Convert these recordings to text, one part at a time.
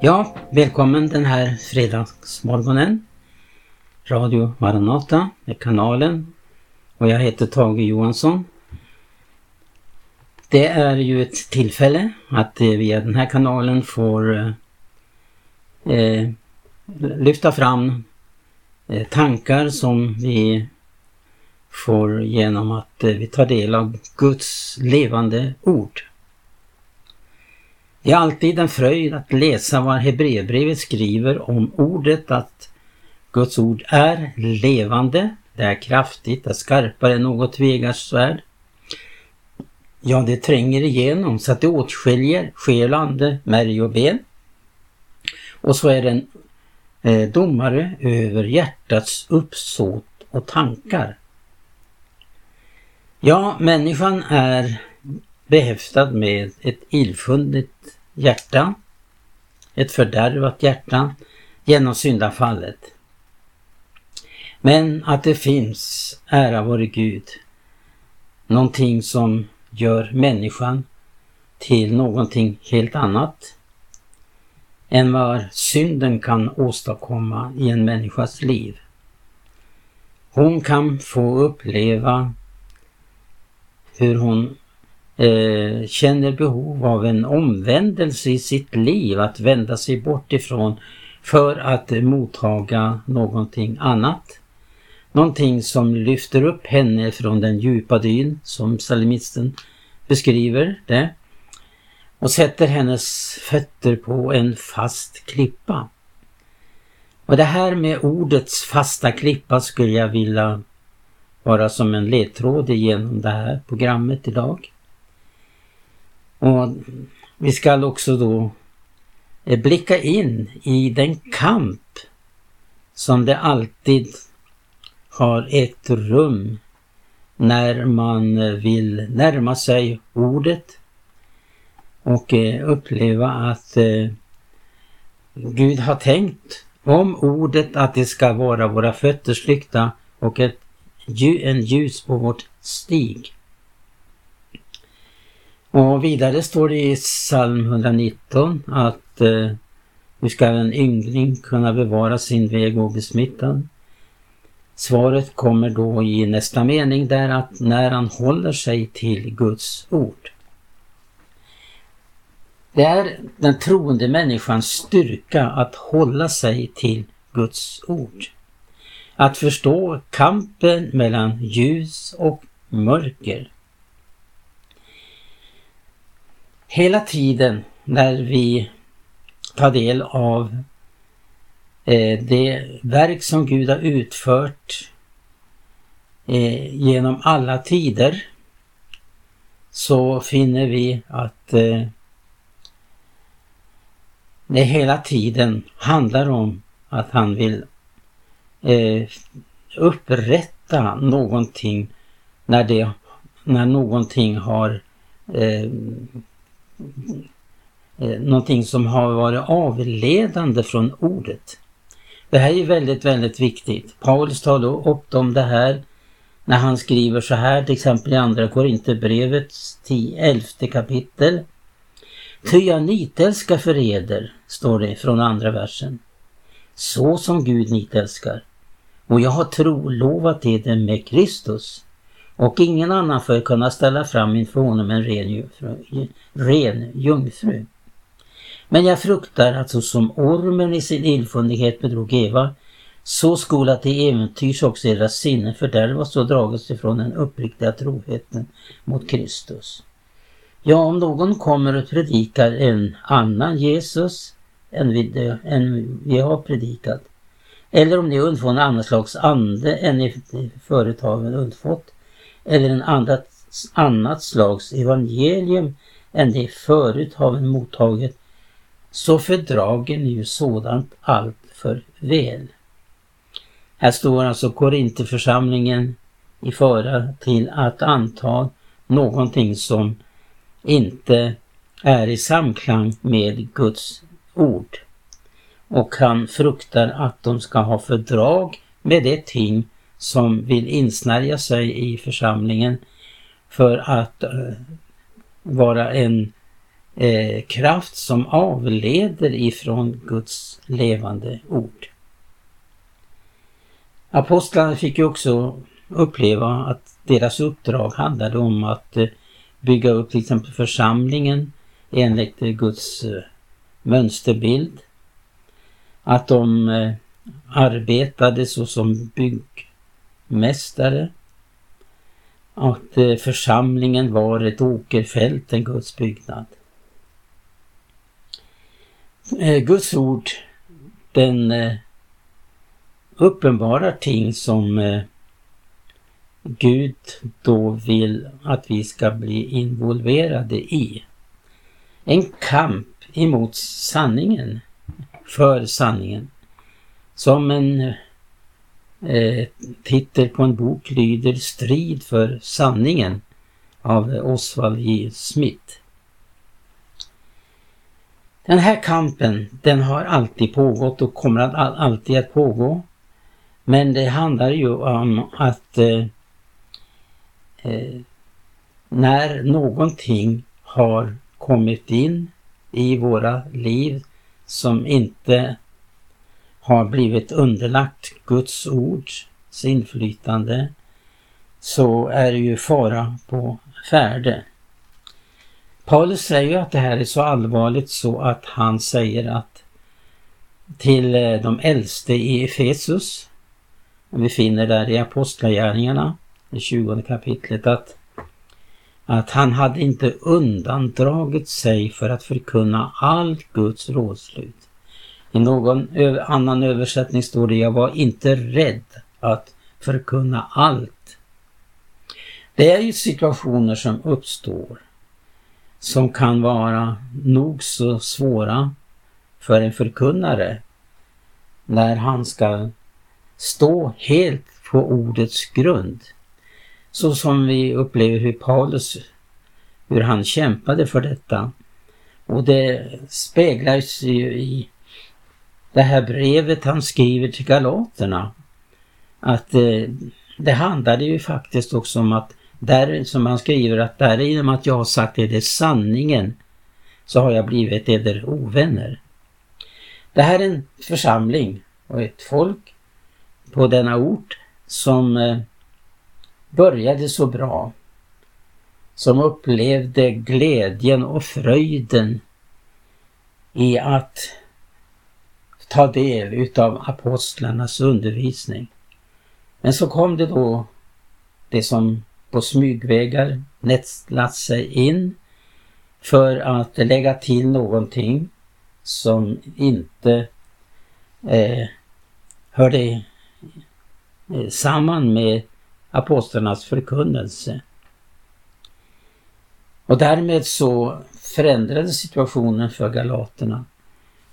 Ja, välkommen den här fredagsmorgonen. Radio Maranata är kanalen och jag heter Tage Johansson. Det är ju ett tillfälle att eh, via den här kanalen får eh, eh, lyfta fram eh, tankar som vi får genom att eh, vi tar del av Guds levande ord. Det är alltid en fröjd att läsa vad Hebreerbrevet skriver om ordet att Guds ord är levande, det är kraftigt, det är skarpare än något tvegarsvärd. Ja, det tränger igenom så att det åtskiljer själ, ande, märg och ben. Och så är det en eh, domare över hjärtats uppsåt och tankar. Ja, människan är behäftad med ett illfunnet hjärta, ett fördärvat hjärta genom syndafallet. Men att det finns, ära vare Gud, någonting som gör människan till någonting helt annat än vad synden kan åstadkomma i en människas liv. Hon kan få uppleva hur hon eh, känner behov av en omvändelse i sitt liv, att vända sig bort ifrån för att mottaga någonting annat. Någonting som lyfter upp henne från den djupa dyn som psalmisten beskriver det och sätter hennes fötter på en fast klippa. Och det här med ordets fasta klippa skulle jag vilja vara som en ledtråd genom det här programmet idag. Och vi ska också då eh, blicka in i den kamp som det alltid har ägt rum när man eh, vill närma sig ordet och eh, uppleva att Gud har tänkt om ordet att det ska vara våra fötters lykta och ett, en ljus på vårt stig. Och vidare står det i psalm 119 att eh, hur ska en yngling kunna bevara sin väg obesmittad? Svaret kommer då i nästa mening där att när han håller sig till Guds ord. Det är den troende människans styrka att hålla sig till Guds ord. Att förstå kampen mellan ljus och mörker. Hela tiden när vi tar del av eh, det verk som Gud har utfört eh, genom alla tider så finner vi att eh, det hela tiden handlar om att han vill upprätta någonting när, det, när någonting har eh, någonting som har varit avledande från ordet. Det här är väldigt, väldigt viktigt. Paulus tar då upp om det här när han skriver så här till exempel i andra Korinthierbrevets 11 kapitel. Ty jag nitälskar för eder, står det från andra versen. Så som Gud nitälskar. Och jag har trolovat eder med Kristus och ingen annan för att kunna ställa fram inför honom en ren jungfru. Ren jungfru. Men jag fruktar att så som ormen i sin illfundighet bedrog Eva, så skola till äventyrs också deras sinne fördärvas och dragas ifrån den uppriktiga troheten mot Kristus. Ja, om någon kommer och predikar en annan Jesus än vi, än vi har predikat, eller om ni undfår en annan slags ande än ni förut har undfått, eller en annat, annat slags evangelium än det förut har mottagit, så fördrager ni ju sådant allt för väl. Här står alltså Korintheförsamlingen i fara till att anta någonting som inte är i samklang med Guds ord. Och han fruktar att de ska ha fördrag med det ting som vill insnärja sig i församlingen för att eh, vara en eh, kraft som avleder ifrån Guds levande ord. Apostlarna fick ju också uppleva att deras uppdrag handlade om att eh, bygga upp till exempel församlingen enligt eh, Guds eh, mönsterbild. Att de eh, arbetade såsom mästare, Att eh, församlingen var ett åkerfält, en Guds byggnad. Eh, Guds ord, den eh, uppenbarar ting som Gud då vill att vi ska bli involverade i. En kamp emot sanningen, för sanningen. Som en eh, titel på en bok lyder Strid för sanningen av Oswald J. Smith. Den här kampen, den har alltid pågått och kommer att alltid att pågå. Men det handlar ju om att eh, eh, när någonting har kommit in i våra liv som inte har blivit underlagt Guds ords inflytande så är det ju fara på färde. Paulus säger ju att det här är så allvarligt så att han säger att till eh, de äldste i Efesus, vi finner där i Apostlagärningarna, det 20 kapitlet att, att han hade inte undandragit sig för att förkunna allt Guds rådslut. I någon annan översättning står det, jag var inte rädd att förkunna allt. Det är ju situationer som uppstår som kan vara nog så svåra för en förkunnare när han ska stå helt på ordets grund. Så som vi upplever hur Paulus, hur han kämpade för detta. Och det speglas ju i det här brevet han skriver till galaterna. Att eh, det handlade ju faktiskt också om att där som han skriver att därigenom att jag har sagt eder det sanningen så har jag blivit eder ovänner. Det här är en församling och ett folk på denna ort som eh, började så bra. Som upplevde glädjen och fröjden i att ta del utav apostlarnas undervisning. Men så kom det då det som på smygvägar nästlat sig in för att lägga till någonting som inte eh, hörde eh, samman med apostlarnas förkunnelse. Och därmed så förändrades situationen för galaterna.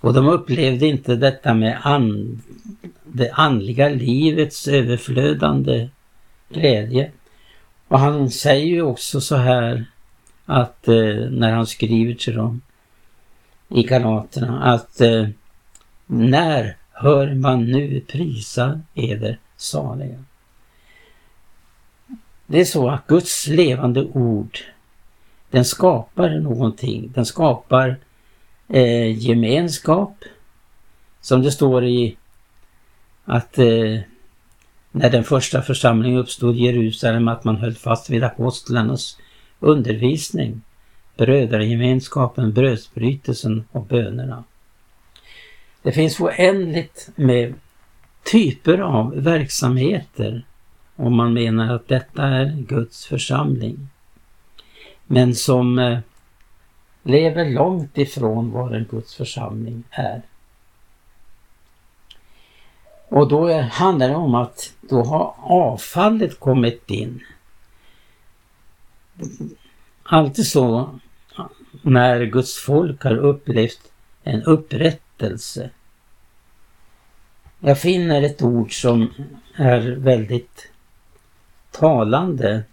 Och de upplevde inte detta med and, det andliga livets överflödande glädje. Och han säger ju också så här att eh, när han skriver till dem i Galaterna att eh, när hör man nu prisa eder saliga? Det är så att Guds levande ord, den skapar någonting. Den skapar eh, gemenskap. Som det står i att eh, när den första församlingen uppstod i Jerusalem att man höll fast vid apostlarnas undervisning, brödragemenskapen, brödsbrytelsen och bönerna. Det finns oändligt med typer av verksamheter om man menar att detta är Guds församling. Men som eh, lever långt ifrån vad en Guds församling är. Och då handlar det om att då har avfallet kommit in. Alltid så när Guds folk har upplevt en upprättelse. Jag finner ett ord som är väldigt talande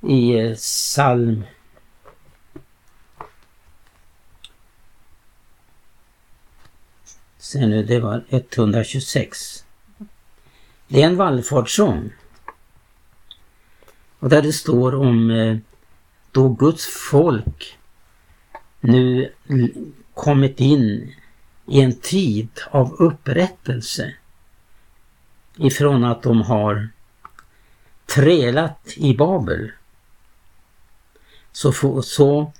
i eh, psalm Se nu, det var 126. Det är en vallfartssång. Och där det står om eh, då Guds folk nu kommit in i en tid av upprättelse ifrån att de har trälat i Babel så, så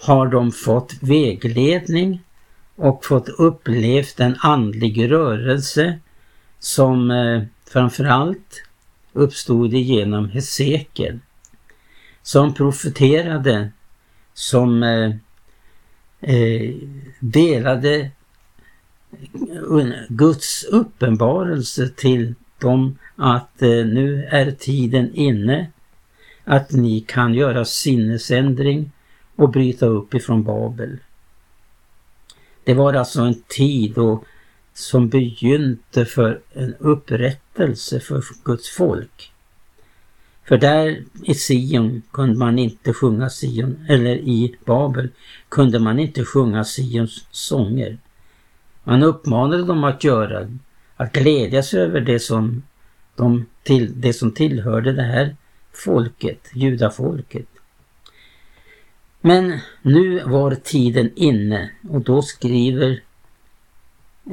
har de fått vägledning och fått upplevt en andlig rörelse som eh, framförallt uppstod genom Hesekiel som profeterade, som eh, eh, delade Guds uppenbarelse till dem att eh, nu är tiden inne att ni kan göra sinnesändring och bryta upp ifrån Babel. Det var alltså en tid då, som begynte för en upprättelse för Guds folk. För där i Sion kunde man inte sjunga Sion, eller i Babel kunde man inte sjunga Sions sånger. Man uppmanade dem att göra, att glädjas över det som, de till, det som tillhörde det här folket, judafolket. Men nu var tiden inne och då skriver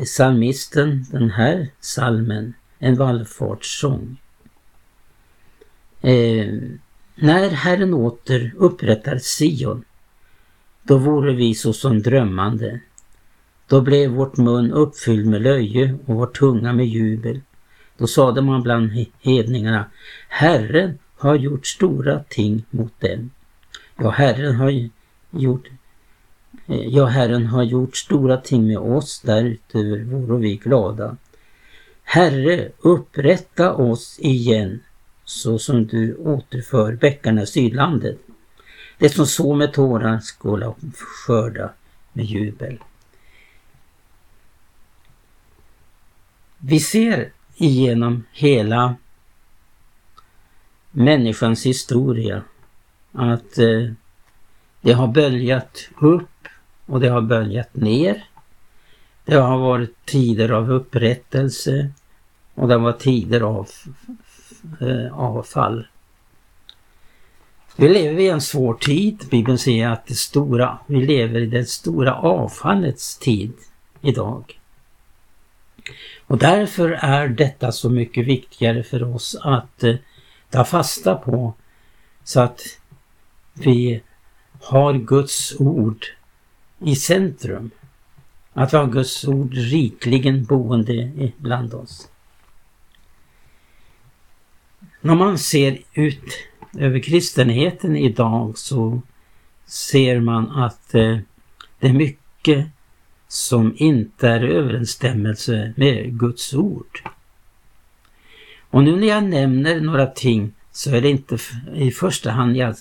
psalmisten den här salmen, en vallfartssång. Eh, när Herren åter upprättar Sion, då vore vi såsom drömmande. Då blev vårt mun uppfylld med löje och vår tunga med jubel. Då sade man bland hedningarna, Herren har gjort stora ting mot dem. Ja, Herren har gjort Ja, Herren har gjort stora ting med oss, därutöver vore vi glada. Herre, upprätta oss igen så som du återför bäckarna i sydlandet. Det som så med tårar skola skörda med jubel. Vi ser igenom hela människans historia att eh, det har böljat upp och det har böljat ner. Det har varit tider av upprättelse och det var tider av eh, avfall. Vi lever i en svår tid. Bibeln säger att det stora, vi lever i det stora avfallets tid idag. Och därför är detta så mycket viktigare för oss att eh, ta fasta på så att vi har Guds ord i centrum. Att vi har Guds ord rikligen boende bland oss. När man ser ut över kristenheten idag så ser man att eh, det är mycket som inte är i överensstämmelse med Guds ord. Och nu när jag nämner några ting så är det inte i första hand jag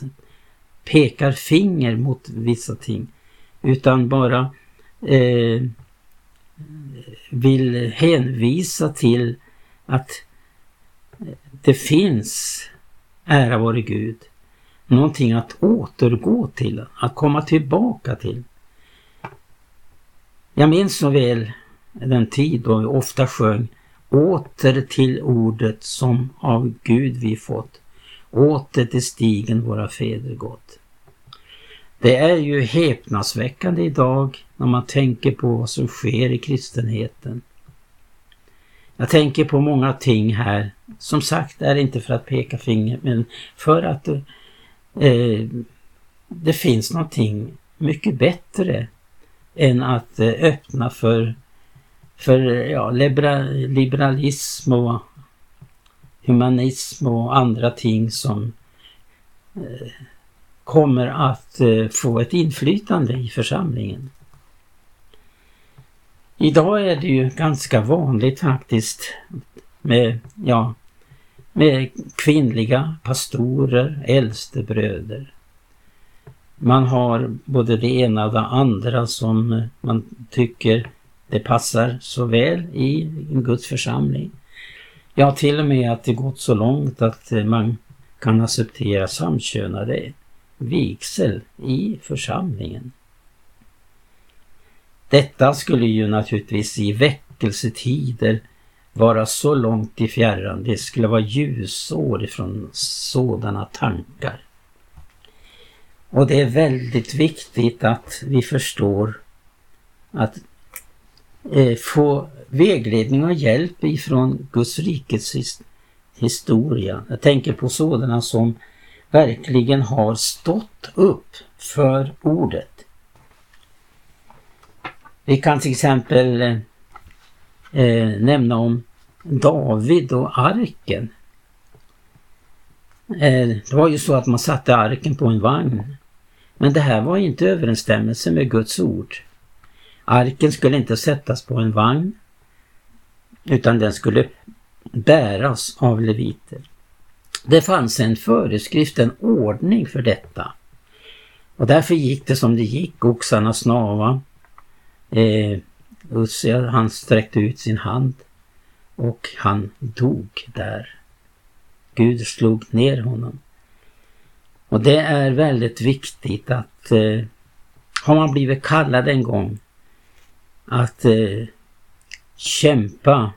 pekar finger mot vissa ting utan bara eh, vill hänvisa till att det finns, ära vare Gud, någonting att återgå till, att komma tillbaka till. Jag minns så väl den tid då vi ofta sjöng Åter till ordet som av Gud vi fått. Åter till stigen våra fäder gått. Det är ju häpnadsväckande idag när man tänker på vad som sker i kristenheten. Jag tänker på många ting här. Som sagt är det inte för att peka finger men för att eh, det finns någonting mycket bättre än att eh, öppna för för ja, liberalism och humanism och andra ting som eh, kommer att eh, få ett inflytande i församlingen. Idag är det ju ganska vanligt faktiskt med, ja, med kvinnliga pastorer, äldstebröder. Man har både det ena och det andra som man tycker det passar så väl i en Guds församling. Ja, till och med att det gått så långt att eh, man kan acceptera samkönade vigsel i församlingen. Detta skulle ju naturligtvis i väckelsetider vara så långt i fjärran. Det skulle vara ljusår ifrån sådana tankar. Och det är väldigt viktigt att vi förstår att eh, få vägledning och hjälp ifrån Guds rikets historia. Jag tänker på sådana som verkligen har stått upp för ordet. Vi kan till exempel eh, nämna om David och arken. Eh, det var ju så att man satte arken på en vagn. Men det här var inte överensstämmelse med Guds ord. Arken skulle inte sättas på en vagn utan den skulle bäras av leviter. Det fanns en föreskrift, en ordning för detta. Och därför gick det som det gick, oxarna snava. Eh, Ussia, han sträckte ut sin hand och han dog där. Gud slog ner honom. Och det är väldigt viktigt att eh, har man blivit kallad en gång att eh, kämpa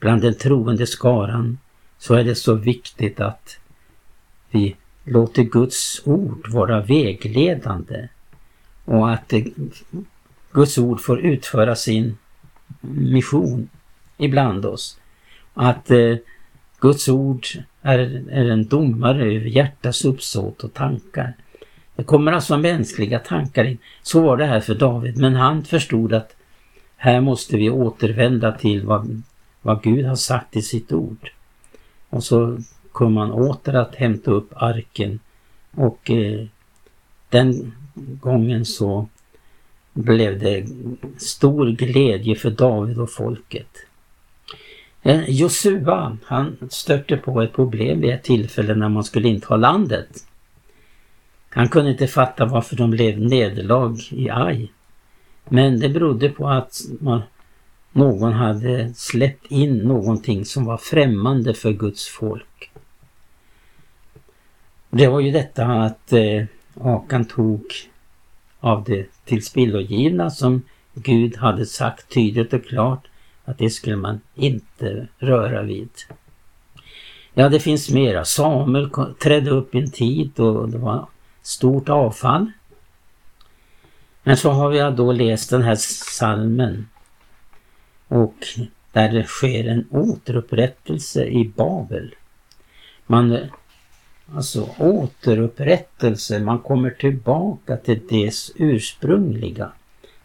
bland den troende skaran så är det så viktigt att vi låter Guds ord vara vägledande och att Guds ord får utföra sin mission ibland oss. Att eh, Guds ord är, är en domare över hjärtats uppsåt och tankar. Det kommer alltså mänskliga tankar in. Så var det här för David, men han förstod att här måste vi återvända till vad, vad Gud har sagt i sitt ord. Och så kom man åter att hämta upp arken och eh, den gången så blev det stor glädje för David och folket. Eh, Josua, han stötte på ett problem vid ett tillfälle när man skulle inta landet. Han kunde inte fatta varför de blev nederlag i Aj. Men det berodde på att man, någon hade släppt in någonting som var främmande för Guds folk. Det var ju detta att eh, Akan tog av det tillspillogivna som Gud hade sagt tydligt och klart att det skulle man inte röra vid. Ja, det finns mera. Samuel trädde upp i en tid och det var stort avfall. Men så har vi då läst den här salmen och där det sker en återupprättelse i Babel. Man, alltså återupprättelse, man kommer tillbaka till det ursprungliga,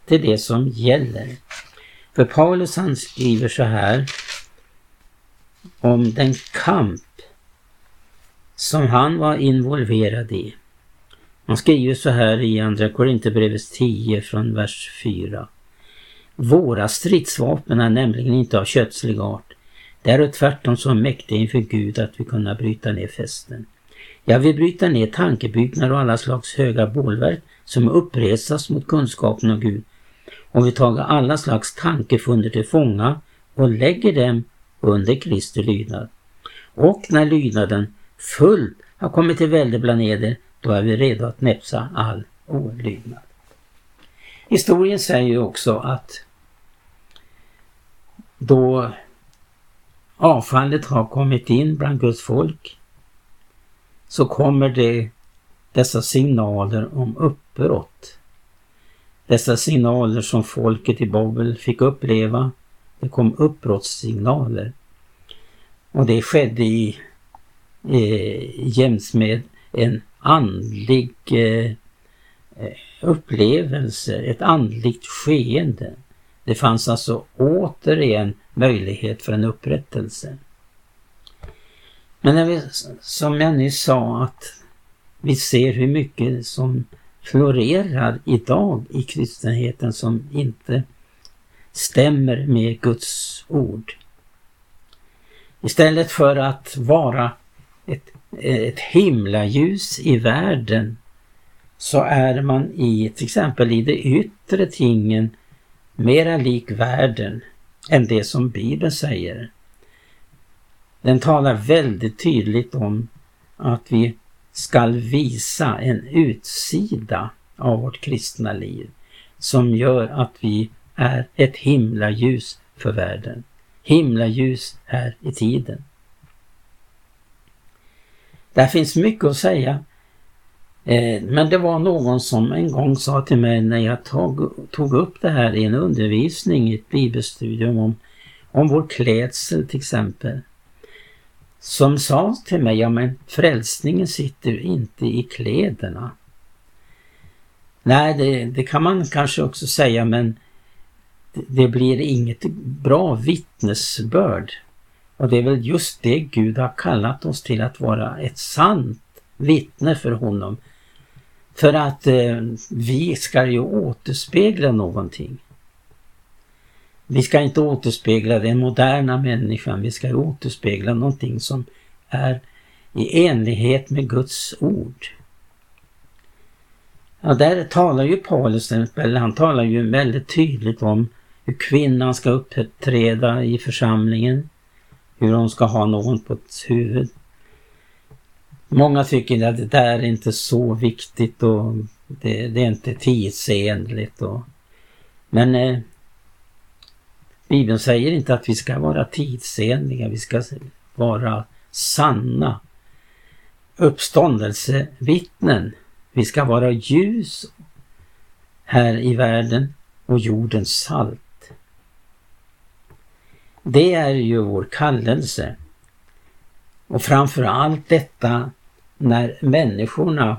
till det som gäller. För Paulus han skriver så här om den kamp som han var involverad i. Han skriver så här i Andra Korinthierbrevet 10 från vers 4. Våra stridsvapen är nämligen inte av kötslig art. Det är tvärtom så mäktiga inför Gud att vi kunna bryta ner fästen. Jag vill bryta ner tankebyggnader och alla slags höga bålverk som uppresas mot kunskapen om Gud och vi tager alla slags tankefunder till fånga och lägger dem under Kristi lydnad. Och när lydnaden fullt har kommit till välde bland eder, då är vi redo att näpsa all olydnad. Historien säger ju också att då avfallet har kommit in bland Guds folk så kommer det dessa signaler om uppbrott. Dessa signaler som folket i Babel fick uppleva, det kom uppbrottssignaler. Och det skedde i eh, jäms med en andlig eh, eh upplevelse, ett andligt skeende. Det fanns alltså återigen möjlighet för en upprättelse. Men när vi, som jag nyss sa, att vi ser hur mycket som florerar idag i kristenheten som inte stämmer med Guds ord. Istället för att vara ett, ett himlaljus i världen så är man i till exempel i de yttre tingen mera lik världen än det som Bibeln säger. Den talar väldigt tydligt om att vi skall visa en utsida av vårt kristna liv som gör att vi är ett himlaljus för världen. Himlaljus här i tiden. Där finns mycket att säga Eh, men det var någon som en gång sa till mig när jag tog, tog upp det här i en undervisning i ett bibelstudium om, om vår klädsel till exempel. Som sa till mig, ja men frälsningen sitter inte i kläderna. Nej, det, det kan man kanske också säga men det, det blir inget bra vittnesbörd. Och det är väl just det Gud har kallat oss till att vara ett sant vittne för honom för att eh, vi ska ju återspegla någonting. Vi ska inte återspegla den moderna människan, vi ska återspegla någonting som är i enlighet med Guds ord. Ja, där talar ju Paulus, han talar ju väldigt tydligt om hur kvinnan ska uppträda i församlingen, hur hon ska ha någon på ett huvud. Många tycker att det där är inte så viktigt och det, det är inte tidsenligt. Och, men eh, Bibeln säger inte att vi ska vara tidsenliga, vi ska vara sanna uppståndelsevittnen. Vi ska vara ljus här i världen och jordens salt. Det är ju vår kallelse. Och framför allt detta när människorna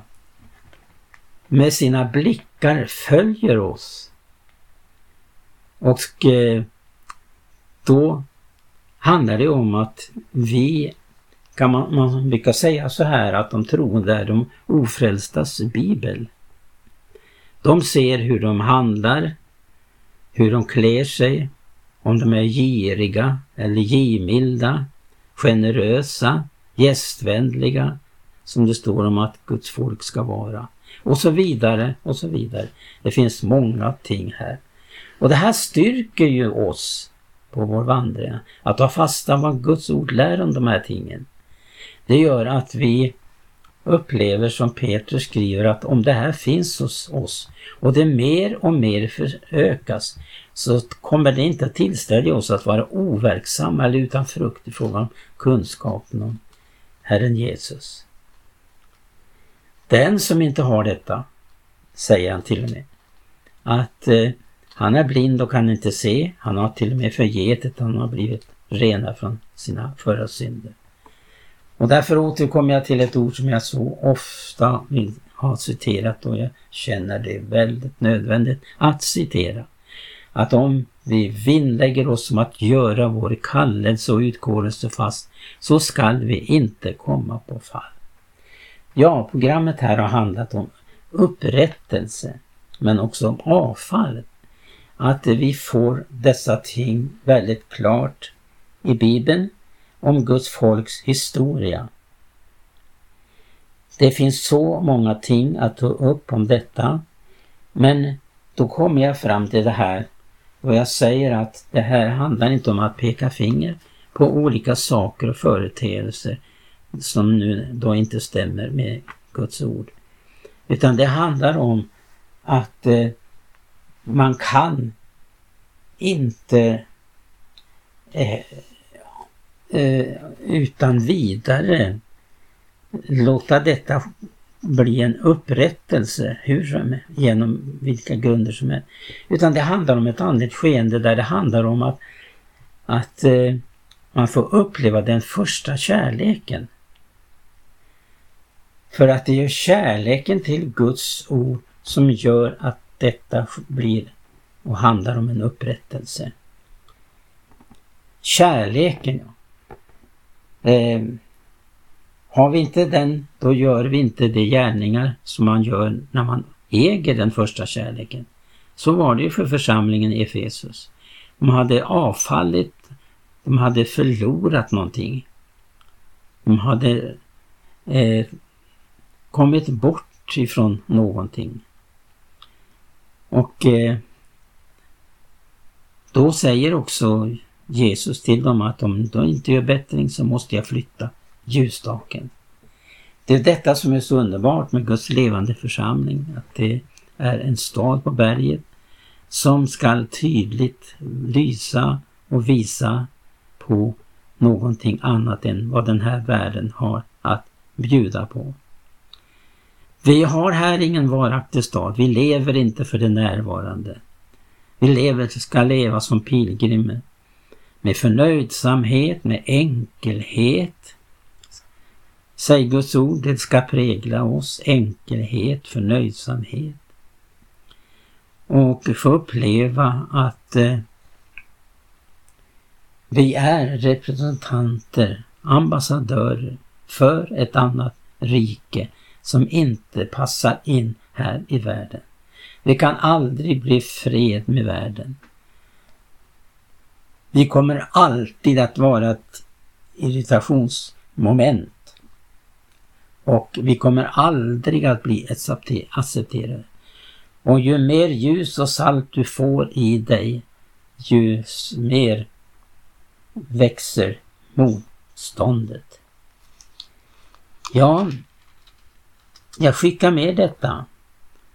med sina blickar följer oss. Och eh, då handlar det om att vi, kan man, man brukar säga så här att de troende är de ofrälstas bibel. De ser hur de handlar, hur de klär sig, om de är giriga eller givmilda, generösa, gästvänliga, som det står om att Guds folk ska vara. Och så vidare och så vidare. Det finns många ting här. Och det här styrker ju oss på vår vandring. Att ta fasta vad Guds ord lär om de här tingen. Det gör att vi upplever som Peter skriver att om det här finns hos oss och det mer och mer förökas så kommer det inte att tillställa oss att vara overksamma eller utan frukt i fråga om kunskapen om Herren Jesus. Den som inte har detta, säger han till och med, att eh, han är blind och kan inte se. Han har till och med förgetet, han har blivit renad från sina förra synder. Och därför återkommer jag till ett ord som jag så ofta vill ha citerat och jag känner det väldigt nödvändigt att citera. Att om vi vinnlägger oss om att göra vår kallelse och utkårelse fast så skall vi inte komma på fall. Ja, programmet här har handlat om upprättelse men också om avfall. Att vi får dessa ting väldigt klart i Bibeln om Guds folks historia. Det finns så många ting att ta upp om detta men då kommer jag fram till det här och jag säger att det här handlar inte om att peka finger på olika saker och företeelser som nu då inte stämmer med Guds ord. Utan det handlar om att eh, man kan inte eh, eh, utan vidare låta detta bli en upprättelse hur som, genom vilka grunder som helst. Utan det handlar om ett andligt skeende där det handlar om att, att eh, man får uppleva den första kärleken. För att det är kärleken till Guds ord som gör att detta blir och handlar om en upprättelse. Kärleken, ja. Eh, har vi inte den, då gör vi inte de gärningar som man gör när man äger den första kärleken. Så var det ju för församlingen i Efesus. De hade avfallit, de hade förlorat någonting. De hade eh, kommit bort ifrån någonting. Och eh, då säger också Jesus till dem att om de inte gör bättring så måste jag flytta ljusstaken. Det är detta som är så underbart med Guds levande församling, att det är en stad på berget som skall tydligt lysa och visa på någonting annat än vad den här världen har att bjuda på. Vi har här ingen varaktig stad. Vi lever inte för det närvarande. Vi lever, ska leva som pilgrimer. Med förnöjsamhet, med enkelhet. Säg Guds ord, det ska prägla oss. Enkelhet, förnöjsamhet. Och få uppleva att eh, vi är representanter, ambassadörer för ett annat rike som inte passar in här i världen. Det kan aldrig bli fred med världen. Vi kommer alltid att vara ett irritationsmoment. Och vi kommer aldrig att bli accepterade. Och ju mer ljus och salt du får i dig, ju mer växer motståndet. Ja, jag skickar med detta.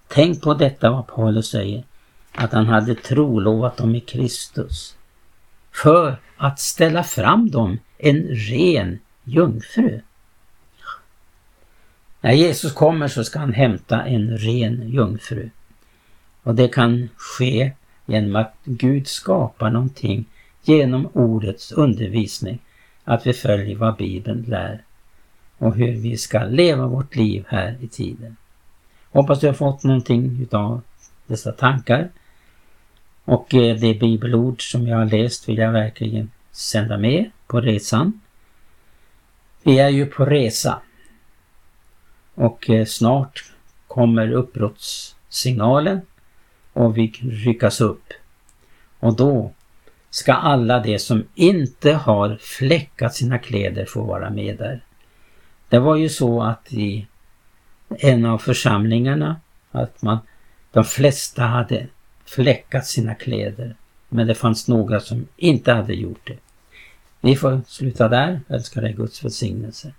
Tänk på detta vad Paulus säger, att han hade trolovat dem i Kristus för att ställa fram dem en ren jungfru. När Jesus kommer så ska han hämta en ren jungfru. Och det kan ske genom att Gud skapar någonting genom ordets undervisning, att vi följer vad Bibeln lär och hur vi ska leva vårt liv här i tiden. Hoppas du har fått någonting utav dessa tankar. Och eh, det bibelord som jag har läst vill jag verkligen sända med på resan. Vi är ju på resa. Och eh, snart kommer uppbrottssignalen och vi ryckas upp. Och då ska alla de som inte har fläckat sina kläder få vara med där. Det var ju så att i en av församlingarna att man, de flesta hade fläckat sina kläder. Men det fanns några som inte hade gjort det. Vi får sluta där. Jag önskar dig Guds välsignelse.